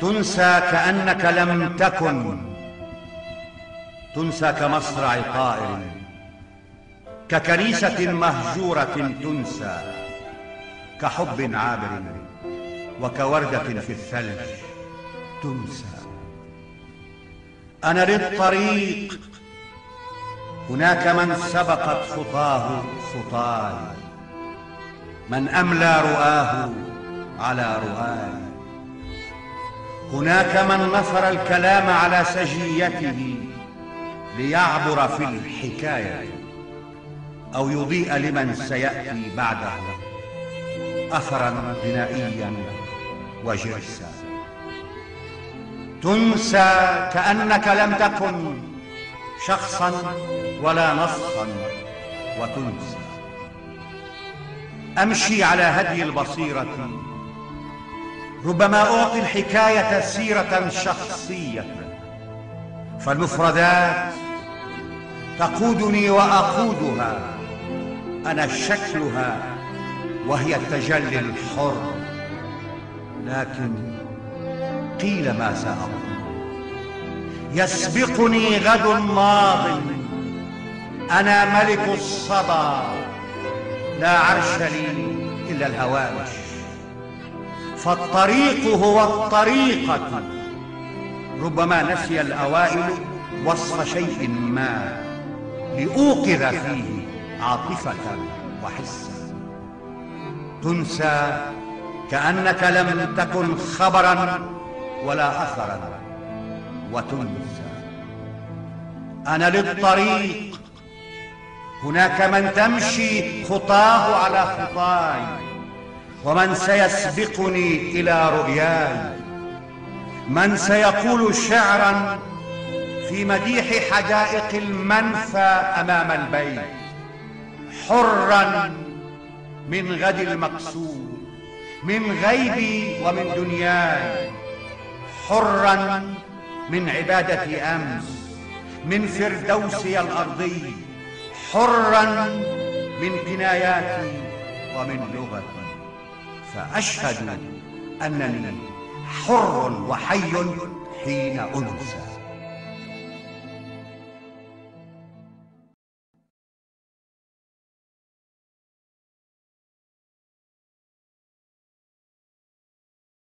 تنسى كأنك لم تكن. تنسى كمصرع طائر ككنيسة مهجورة تنسى. كحب عابر. وكوردة في الثلج تنسى. أنا للطريق. هناك من سبقت خطاه خطاي. من أملى رؤاه على رؤاي. هناك من نثر الكلام على سجيته ليعبر في الحكاية أو يضيء لمن سيأتي بعده أثرا بنائيا وجرسا تنسى كأنك لم تكن شخصا ولا نصا وتنسى. أمشي على هدي البصيرة ربما أعطي الحكاية سيرة شخصية. فالمفردات تقودني وأقودها. أنا شكلها وهي التجلي الحر. لكن قيل ما سأقول. يسبقني غد ماض. أنا ملك الصدى لا عرش لي إلا الهوامش فالطريق هو الطريقة. ربما نسي الأوائل وصف شيء ما لأوقظ فيه عاطفة وحسا تنسى كأنك لم تكن خبرا ولا أثرا وتنسى. أنا للطريق. هناك من تمشي خطاه على خطاي. ومن سيسبقني إلى رؤياي. من سيقول شعرا في مديح حدائق المنفى أمام البيت. حرا من غد المقصود من غيبي ومن دنياي. حرا من عبادة أمس من فردوسي الأرضي. حرا من كناياتي ومن لغتي. فأشهد أنني حر وحي حين أنسى.